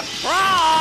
Surprise!